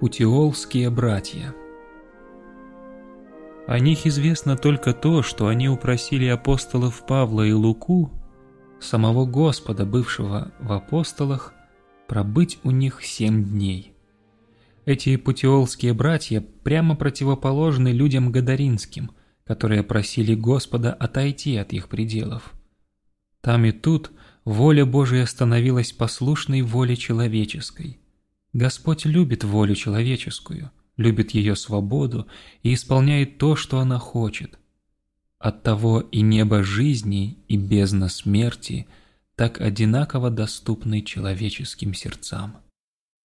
Путиолские братья О них известно только то, что они упросили апостолов Павла и Луку, самого Господа, бывшего в апостолах, пробыть у них семь дней. Эти путиолские братья прямо противоположны людям гадаринским, которые просили Господа отойти от их пределов. Там и тут воля Божия становилась послушной воле человеческой. Господь любит волю человеческую, любит ее свободу и исполняет то, что она хочет. Оттого и небо жизни, и бездна смерти так одинаково доступны человеческим сердцам.